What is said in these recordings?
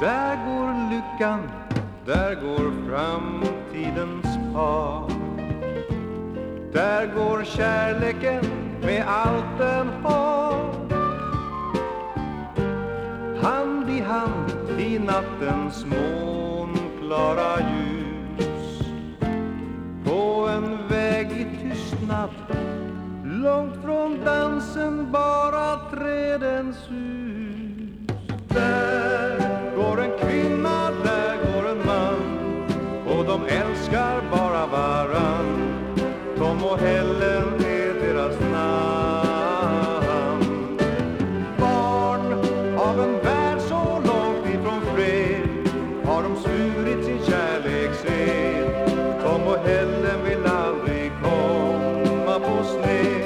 Där går lyckan, där går framtidens par. Där går kärleken med allt den har. Hand i hand i nattens månklara ljus. På en väg i tystnad, långt från dansen bara trädens hus. Och Helen är deras namn. Barn av en värld så långt ifrån fred har de svurit sin kärleksed. Tom och Helen vill aldrig komma på sned.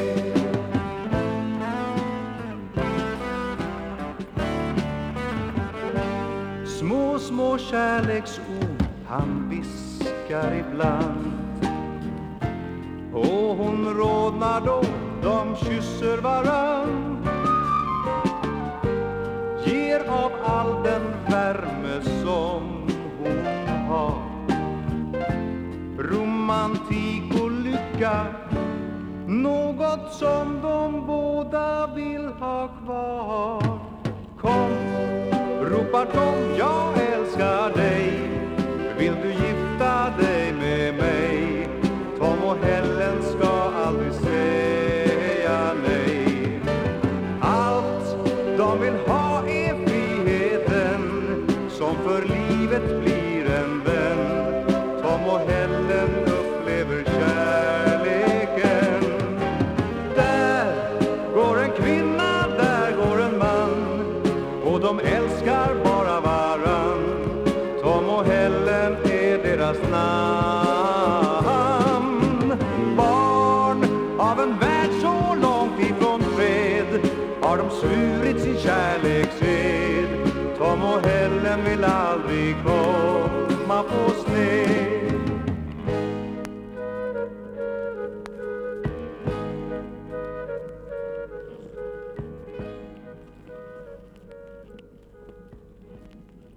Små, små kärleksord han viskar ibland och hon rodnar då de kysser varann. Ger av all den värme som hon har. Romantik och lycka Något som de båda vill ha kvar. Kom, ropar Tom, jag älskar dig. Vill du gifta dig? älskar bara varann. Tom och Helen är deras namn. Barn av en värld så långt ifrån fred har de svurit sin kärleksed. Tom och Helen vill aldrig komma på sned.